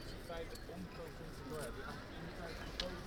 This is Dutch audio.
75 omkooppunten door hebben.